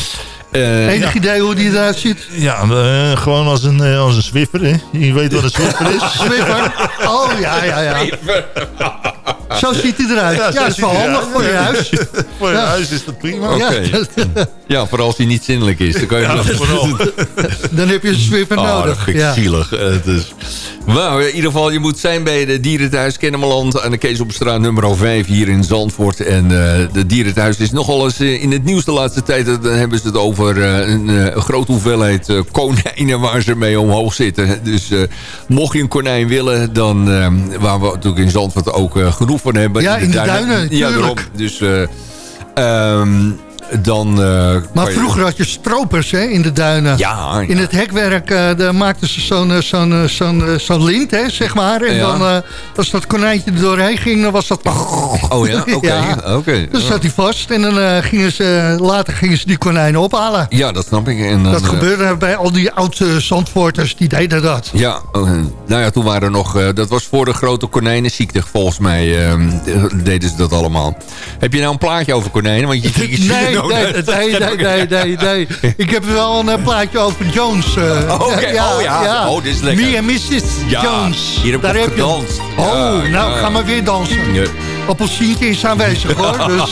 eh, Enig idee hoe die eruit ziet? Ja, eh, gewoon als een, eh, als een Swiffer. Hè? Je weet wat een Swiffer is. Swiffer? Oh, ja, ja, ja. Zo ziet hij eruit. Ja, dat is wel handig voor je huis. Voor je Ja. huis is dat prima. Oké. Ja, vooral als hij niet zinnelijk is. Dan kan je Ja, nog- vooral. Dan heb je een Swiffer Oh, dat nodig. vind ik Ja. zielig. Eh, Het is... Nou, in ieder geval, je moet zijn bij de dierenthuis Kennemerland... aan de Kees op straat nummer 5 hier in Zandvoort. En eh de dierenthuis is nogal eens eh, in het nieuws de laatste tijd. Dan hebben ze het over eh, een, eh, grote hoeveelheid eh, konijnen... waar ze mee omhoog zitten. Dus eh, mocht je een konijn willen... dan, eh, waar we natuurlijk in Zandvoort ook genoeg van hebben... Ja, in de duinen, Ja, daarom. Dus... eh, ehm, dan... eh, Maar je- vroeger had je stropers hè, in de duinen. Ja, In het hekwerk eh, daar maakten ze zo'n eh, zo'n zo'n zo'n lint, hè, zeg maar. En Ja. dan, als dat konijntje er doorheen ging, dan was dat... Oh ja, oké. Oké. Dan zat hij vast en dan gingen ze, later gingen ze die konijnen ophalen. Ja, dat snap ik. En Dat gebeurde bij al die oude zandvoorters, die deden dat. Ja, eh, nou ja, toen waren er nog... dat was voor de grote konijnenziekte, volgens mij. deden ze dat allemaal. Heb je nou een plaatje over konijnen? Want je, je Nee, nee, nee, nee, nee. Ik heb wel een eh, plaatje over Jones. eh. Oké, oh ja. Oh, dit is lekker. Me and Mrs. Jones. hier heb ik gedanst. Oh, nou, ja. ga maar weer dansen. Appelsientje is aanwezig hoor. Dus,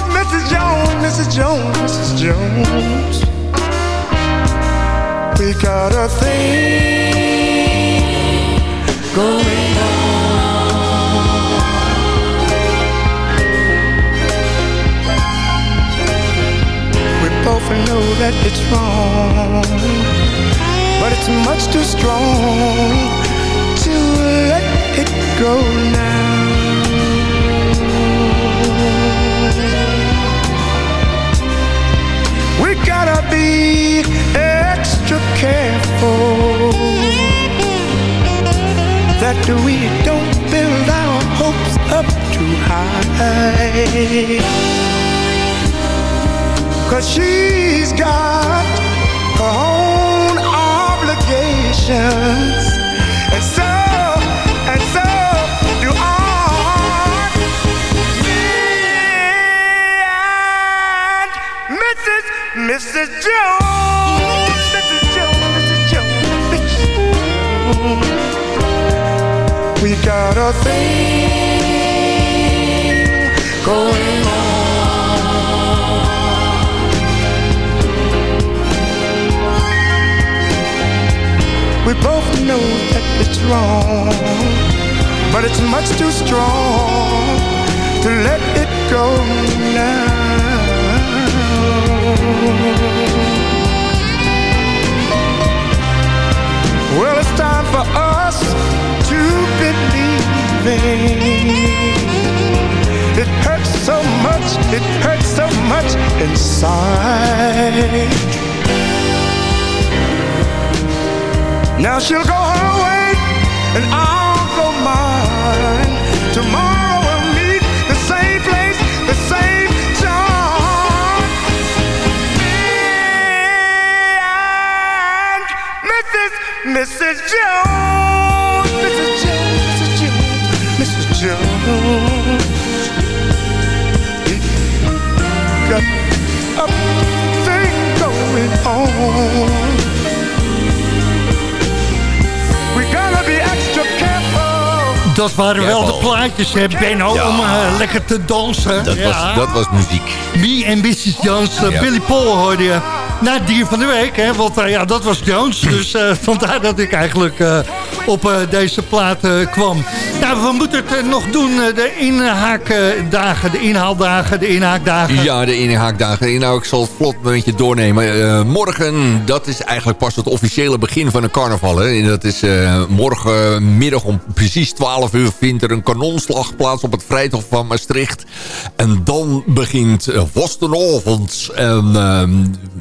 Mrs. Jones, Mrs. Jones, Mrs. Jones. Dat waren wel de plaatjes, hè, Benno, om eh, lekker te dansen. Dat, was, dat was muziek. Me en Mrs. Jones, eh. Billy Paul hoorde je. Na het dier van de week, hè, want eh, ja, dat was Jones. Dus vandaar dat ik eigenlijk op deze plaat kwam. We moeten het eh, nog doen, eh, de inhaakdagen, de inhaaldagen, de inhaakdagen. Ja, de inhaakdagen. Nou, ik zal het vlot een beetje doornemen. Eh, morgen, dat is eigenlijk pas het officiële begin van een carnaval. Hè. Dat is morgenmiddag om precies 12 uur vindt er een kanonslag plaats op het Vrijthof van Maastricht. En dan begint Vostenavond. En ehm,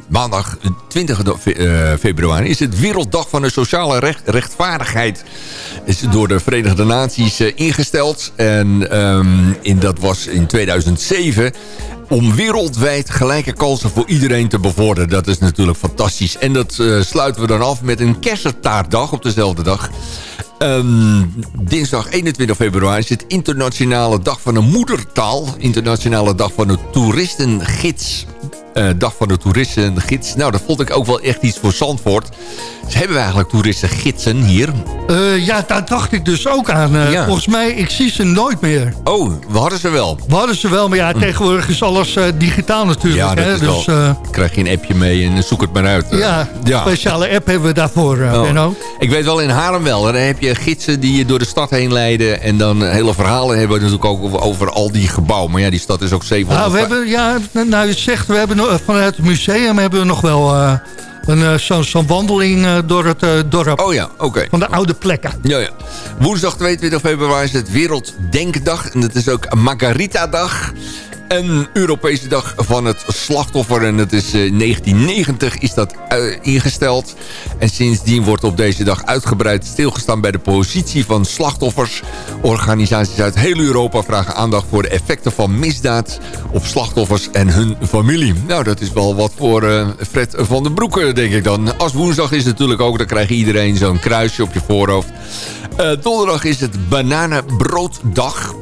maandag 20 fe- eh, februari is het Werelddag van de Sociale recht, Rechtvaardigheid. Is door de Verenigde Naties eh, ingesteld. En ehm, in, dat was in 2007 om wereldwijd gelijke kansen voor iedereen te bevorderen. Dat is natuurlijk fantastisch. En dat eh, sluiten we dan af met een kerstentaartdag op dezelfde dag. Ehm, dinsdag 21 februari is het internationale dag van de moedertaal. Internationale dag van de toeristengids. Eh, dag van de toeristengids. Nou, dat vond ik ook wel echt iets voor Zandvoort. Dus hebben we eigenlijk toeristengidsen hier? Eh, ja, daar dacht ik dus ook aan. Eh, Ja. Volgens mij, ik zie ze nooit meer. Oh, we hadden ze wel. We hadden ze wel, maar ja, tegenwoordig is alles digitaal natuurlijk. Hm. Ja, dat hè, is dus, wel. Krijg je een appje mee en zoek het maar uit. ja, Ja. speciale app hebben we daarvoor, Oh. Ik weet wel in Haarlem wel. Daar heb je gidsen die je door de stad heen leiden. En dan hele verhalen hebben we natuurlijk ook over, over al die gebouwen. Maar ja, die stad is ook 700... Nou, we hebben, ja, nou je zegt, we hebben vanuit het museum hebben we nog wel eh, een eh, zo'n wandeling eh, door het eh, dorp. Oh ja, oké. Van de oude plekken. Ja, ja. Woensdag 22 februari is het Werelddenkdag. En het is ook Margarita-dag. Een Europese dag van het slachtoffer. En dat is eh, 1990 is dat eh, ingesteld. En sindsdien wordt op deze dag uitgebreid stilgestaan bij de positie van slachtoffers. Organisaties uit heel Europa vragen aandacht voor de effecten van misdaad op slachtoffers en hun familie. Nou, dat is wel wat voor eh, Fred van den Broeke, denk ik dan. Als woensdag is het natuurlijk ook, dan krijgt iedereen zo'n kruisje op je voorhoofd. Eh, donderdag is het bananenbrooddag.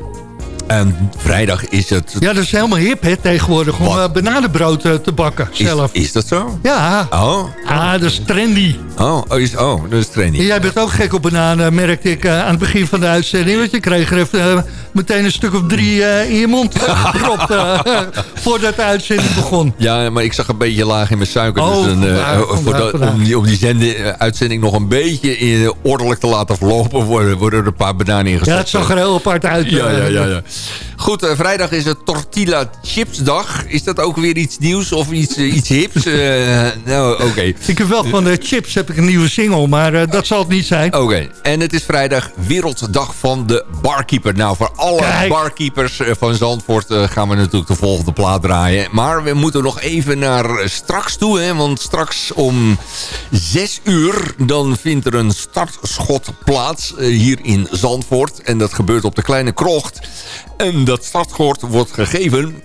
En vrijdag is het... Ja, dat is helemaal hip hè, tegenwoordig om Wat? eh, bananenbrood eh, te bakken zelf. is dat zo? Ja, Oh, ah, dat is trendy. oh, oh, is, oh dat is En training. jij bent ook gek op bananen, merkte ik eh, aan het begin van de uitzending. Want je kreeg er even, meteen een stuk of drie in je mond gepropt voordat de uitzending begon. Ja, maar ik zag een beetje laag in mijn suiker. Oh, dus een, voor dat- om die, om die zende, uitzending nog een beetje in, ordelijk te laten verlopen... worden, worden er een paar bananen ingestopt. Ja, het zag er heel apart uit. Ja, ja, ja, ja. Goed, eh, vrijdag is het Tortilla Chips dag. Is dat ook weer iets nieuws of iets, eh, iets hips? Eh, nou, oké. Ik heb wel van de chips heb ik een nieuwe single, maar dat zal het niet zijn. Oké, en het is vrijdag Werelddag van de Barkeeper. Nou, voor alle Kijk. barkeepers van Zandvoort gaan we natuurlijk de volgende plaat draaien. Maar we moeten nog even naar straks toe, hè, want straks om 6 uur... dan vindt er een startschot plaats hier in Zandvoort. En dat gebeurt op de Kleine Krocht. En dat startschot wordt gegeven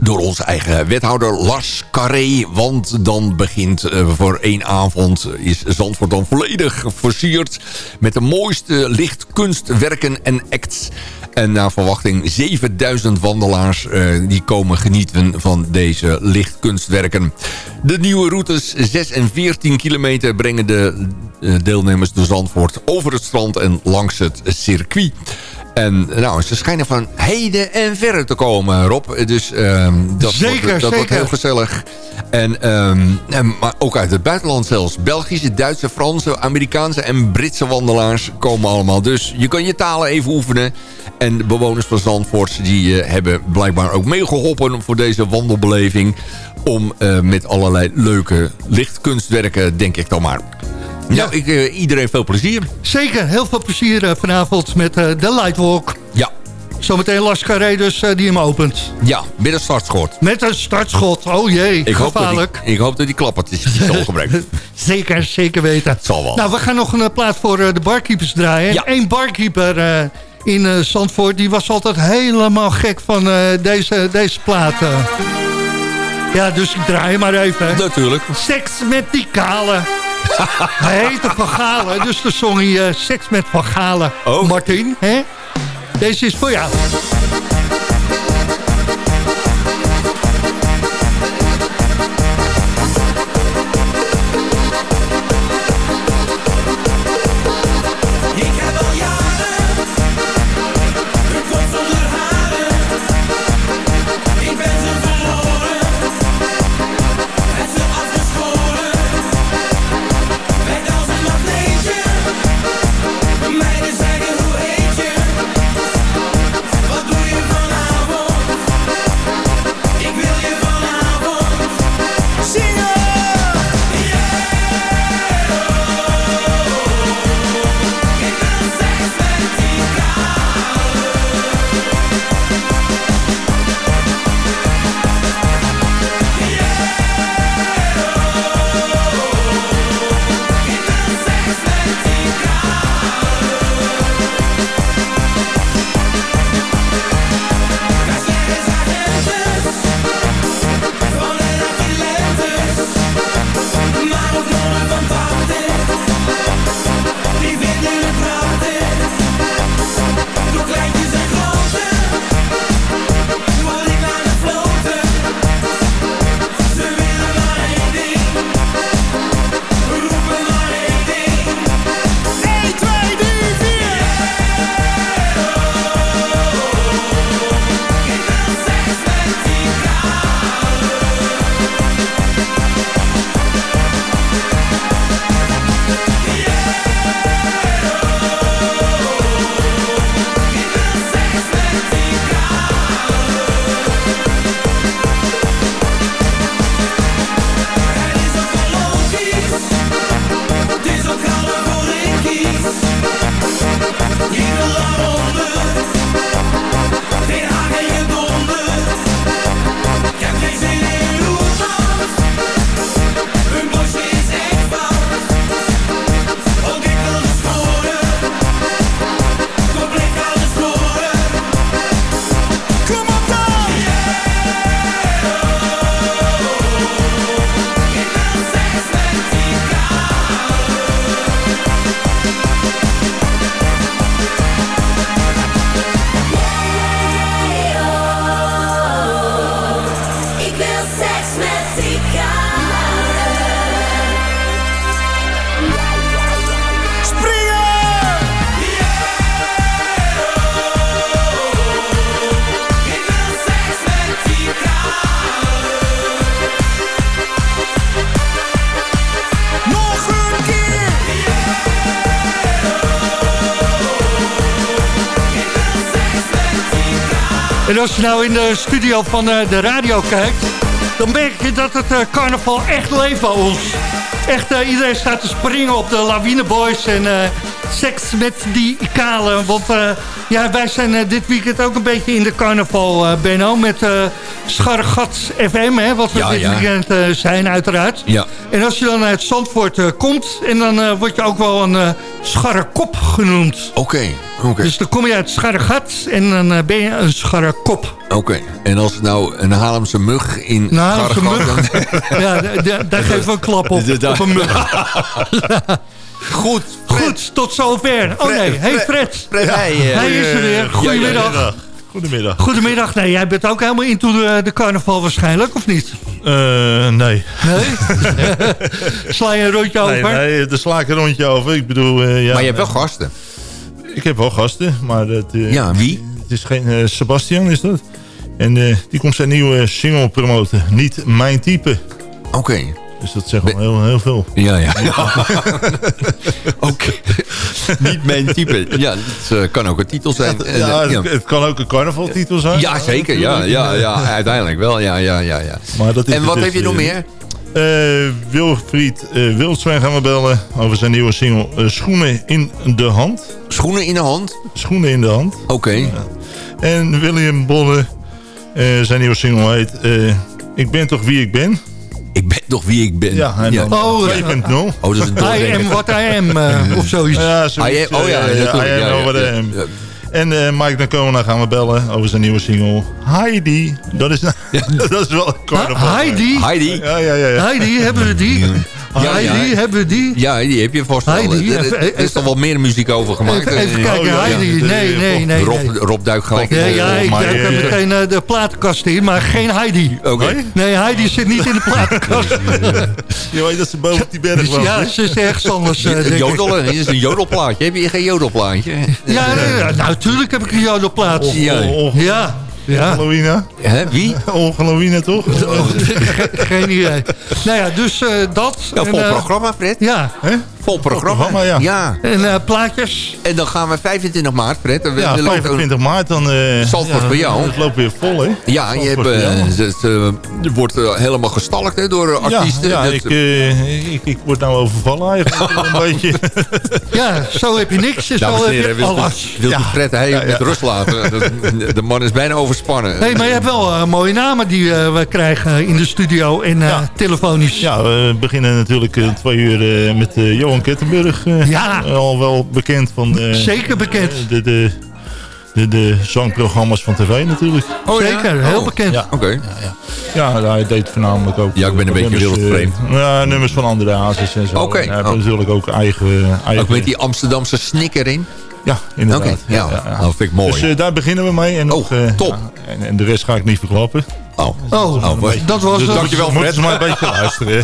door onze eigen wethouder Lars Carré. Want dan begint eh, voor één avond is Zandvoort dan volledig versierd... met de mooiste lichtkunstwerken en acts. En naar verwachting 7000 wandelaars eh, die komen genieten van deze lichtkunstwerken. De nieuwe routes 6 en 14 kilometer brengen de eh, deelnemers door Zandvoort over het strand en langs het circuit. En nou, ze schijnen van heden en verre te komen, Rob. Dus ehm, dat, Zeker, wordt, dat wordt heel gezellig. En, ehm, en, maar ook uit het buitenland zelfs. Belgische, Duitse, Franse, Amerikaanse en Britse wandelaars komen allemaal. Dus je kan je talen even oefenen. En de bewoners van Zandvoort die, eh, hebben blijkbaar ook meegeholpen voor deze wandelbeleving. Om eh, met allerlei leuke lichtkunstwerken, denk ik dan maar. Nou, ik, eh, iedereen veel plezier. Zeker, heel veel plezier eh, vanavond met eh, de Lightwalk. Ja, Zometeen Lars Carré dus die hem opent. ja, met een startschot. Met een startschot. Oh jee, Ik hoop, dat gevaarlijk. die, ik hoop dat die klappertjes zal gebruiken. Zeker, zeker weten. zal wel. Nou, we gaan nog een plaat voor de barkeepers draaien. Ja. Eén barkeeper in Zandvoort, die was altijd helemaal gek van deze, deze plaat. eh. Ja, dus ik draai hem maar even. Natuurlijk. Seks met die kale. Hij heette Van Galen, dus de zong hij eh, Seks met Van Galen. Oh. Martin, hè? Deze is voor jou. Als je nou in de studio van eh, de radio kijkt... dan merk je dat het eh, carnaval echt leeft bij ons. Echt, eh, iedereen staat te springen op de Lawine Boys en seks met die kale. Want ja, wij zijn dit weekend ook een beetje in de carnaval, Benno. Met eh Scharregat FM, hè, wat we Ja, dit ja. weekend zijn uiteraard. Ja. En als je dan uit Zandvoort komt... en dan word je ook wel een scharrekop genoemd. Oké, Dus dan kom je uit Scharregat en dan eh, ben je een scharrekop. Oké. En als het nou een Haarlemse mug in Een Haarlemse mug. Ja, d- d- daar geven we een klap op, op een mug. Goed. Goed, tot zover. Oh nee, hey Fred. Fred, hij, eh, Hij is er weer. Goedemiddag. Goedemiddag. Goedemiddag. Nee, jij bent ook helemaal into de, de carnaval waarschijnlijk, of niet? Eh, nee. Nee? Sla je een rondje over? Nee, nee, daar sla ik een rondje over. Ik bedoel, eh, ja, Maar je hebt wel gasten. Ik heb wel gasten, maar het, eh, Ja, wie? het is geen... eh, Sebastian is dat. En eh, die komt zijn nieuwe single promoten. Niet mijn type. Oké. Dus dat zegt wel heel, heel veel. Ja, ja. Oké. Niet mijn type. Ja, dat eh, kan ook een titel zijn. Ja, het, ja. het kan ook een carnavaltitel zijn. Ja, zeker. Ja, ja, ja, uiteindelijk wel. Ja, ja, ja, ja. Maar dat is En het wat dus, heb je nog meer? Eh, Wilfried uh, gaan we bellen over zijn nieuwe single eh, Schoenen in de hand. Schoenen in de hand? Schoenen in de hand. Oké. En William Bonne, eh, zijn nieuwe single heet eh, Ik ben toch wie ik ben. Ik ben toch wie ik ben. Ja, dan Oh, 2.0. Oh, dat is een I am what I am, of zoiets. Ja, zoiets, I am- oh ja, natuurlijk, I am ja, know ja, what I ja, am. En eh, Mike Nakona gaan we bellen over zijn nieuwe single Heidi. Dat is, dat is wel een carnaval. Ha- Heidi? Heidi. Ja, ja, ja. ja. Heidi, hebben we die? Ja, Heidi, ja. hebben we die? Ja, die heb je vast wel. Heidi, Er- er- Er is toch wel meer muziek over gemaakt. Even, even Eh, kijken, Oh. Heidi. Nee, nee, nee. Rob, nee. Rob duikt gelijk in de- ja, ik maar, duik er eh, meteen eh, de platenkast in, maar geen Heidi. Oké. Nee, Heidi zit niet in de platenkast. Je weet dat ze boven die berg woont. ja, ze is ergens anders. eh, ik. Dit is een jodelplaatje. Heb je geen jodelplaatje? Ja, ja, nou, natuurlijk heb ik een jodelplaat. Ja. Ja. Ja, ja. Halloween, Hè, wie? Halloween toch? Ge- geen idee. Nou ja, dus eh, dat. Ja, En, vol eh, programma, Fred. Ja, Hè? Vol programma. programma, ja. ja. en eh, plaatjes. En dan gaan we 25 maart, Fred. Dan Ja, dan loopt ook- 25 maart dan... eh Zandvoort ja, voor jou. Het loopt weer vol, hè? Ja, je hebt, eh, het, eh, wordt eh, helemaal gestalkt hè, door eh, artiesten. Ja, ja Dat- ik, eh, ik, ik word nou overvallen eigenlijk een beetje. Ja, zo heb je niks en zo Dames en heb heren, je alles. wilt u Ja. Fred hij Ja, met rust laten? De, man is bijna overspannen. Nee, maar je hebt wel eh, mooie namen die eh, we krijgen in de studio en eh, Ja. telefonisch. Ja, we beginnen natuurlijk eh, twee uur eh, met eh, Johan Kettenburg. eh, Ja. Al wel bekend van eh, Zeker bekend. de, de, de, de zangprogramma's van tv natuurlijk. Oh, ja? Zeker, heel Oh. bekend. Ja. Oké. Ja, hij deed voornamelijk ook... Ja, ik ben een beetje nummers, wereldvreemd. eh, ja, nummers van andere hazes en zo. Oké. En hij heeft Oh. natuurlijk ook eigen... eigen Ook met die Amsterdamse snik erin. Ja, Oké, inderdaad. ja, dat vind ik mooi. Dus eh, daar beginnen we mee. En nog, Oh, eh, top. ja, en, en de rest ga ik niet verklappen. Oh. Oh, Oh, wat- dat was Dus het. dankjewel, Fred. ze maar een beetje luisteren.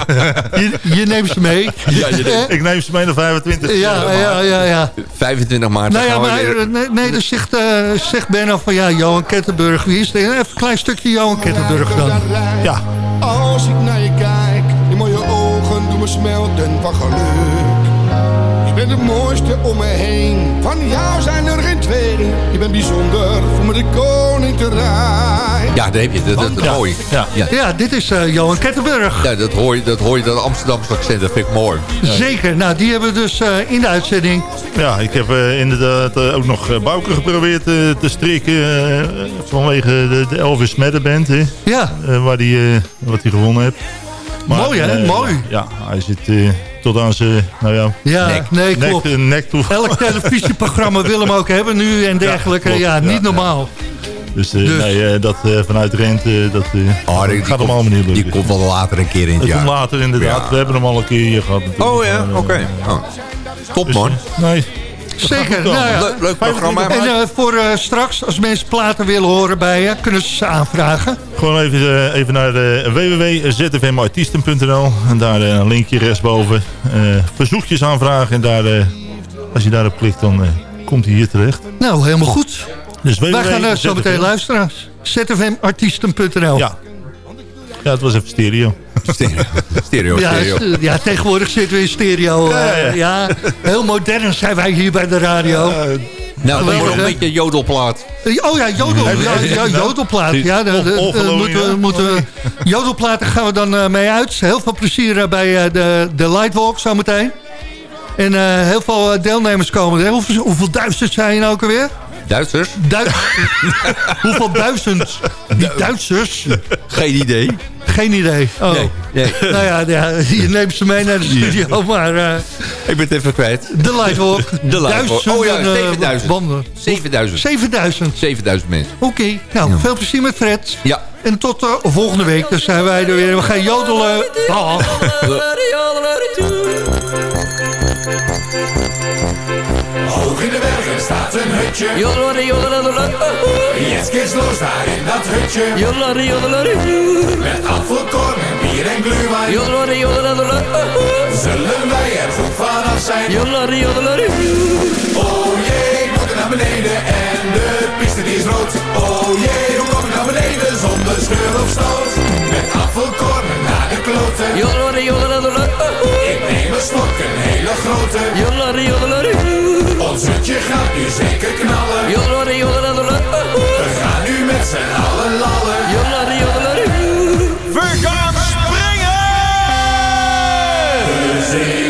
Je, je neemt ze mee. Ja, je denkt, ik neem ze mee naar 25. Ja, ja, ja, ja. 25 maart. Nou ja, maar weer- nee, nee dan zegt, eh, zegt Benno van ja, Johan Kettenburg, wie is dit? Even een klein stukje Johan Kettenburg dan. Ja. Als ik naar je kijk, die mooie ogen doen me smelten van geluk. Bent het mooiste om me heen, van jou zijn er geen twee. Je bent bijzonder, voor me de koning te rijk. Ja, daar heb je. Dat, dat, dat Ja. hoor je. Ja. Ja. Ja, dit is eh, Johan Kettenburg. Ja, dat hoor je, dat hoor je, dat Amsterdamse accent, dat vind ik mooi. Zeker, nou die hebben we dus eh, in de uitzending. Ja, ik heb eh, inderdaad ook nog Bouke geprobeerd te strikken vanwege de, de Elvis Madden Band, hè, Ja, waar die, eh, wat hij gewonnen heeft. Mooi, hè? Mooi. Ja, hij zit eh, tot aan zijn, nou ja, ja Nek. nee nek, klopt. nek toe. Elk televisieprogramma wil hem ook hebben nu en dergelijke. Ja, niet Ja, normaal. Dus, eh, Dus- nee, eh, dat eh, vanuit Rent, eh, dat Oh, die, gaat allemaal niet lukken. Die komt wel later een keer in het Het komt jaar. later inderdaad. Ja. We hebben hem al een keer hier gehad. natuurlijk. Oh ja, oké. eh, Oh. Top dus, man. nee, Zeker, wel. nou ja. Le- leuk programma. En eh, voor eh, straks, als mensen platen willen horen bij je, kunnen ze ze aanvragen. Gewoon even, eh, even naar www.zfmartiesten.nl en daar een linkje rechtsboven. verzoekjes aanvragen en daar, als je daarop klikt dan komt hij hier terecht. Nou, helemaal goed. Dus Wij gaan zo meteen luisteren. zfmartiesten.nl Ja. Ja, het was even stereo. Stereo, stereo. Ja, stereo. ja, tegenwoordig zitten we in stereo. Ja, eh, ja, heel modern zijn wij hier bij de radio. Eh, Nou, wordt een beetje jodelplaat. Oh ja, jodel, ja, jodelplaat. Ja, de, de, eh, moeten, we- moeten, jodelplaten gaan we dan eh, mee uit. Heel veel plezier eh, bij eh, de, de Lightwalk zometeen. En eh, heel veel eh, deelnemers komen er. Hoeveel, hoeveel duizend zijn er nou ook alweer? Duitsers? Duit hoeveel duizend? Die Duitsers? Geen idee. Geen idee. Oh. Nee, nee. Nou ja, ja, je neemt ze mee naar de studio, maar eh, Ik ben het even kwijt. de Lightwalk. De Lightwalk. Oh ja, duizenden, eh, 7000. wanden. 7000. 7000. 7000 mensen. Oké, nou, veel plezier met Fred. Ja. En tot eh, volgende week, dan zijn wij er weer. We gaan jodelen. Dag. Hoog in de bergen staat een hutje. Jetskis los daar in dat hutje. Met apfelkorn en bier en gluwijn. Zullen wij er goed vanaf zijn? Oh jee, ik moet er naar beneden en de piste die is rood. Oh jee, hoe kom ik naar beneden zonder scheur of stoot? Met apfelkorn naar de kloten. Ik neem een slok, een hele grote. Ons hutje gaat nu zeker knallen. We gaan nu met z'n allen lallen. We gaan springen! We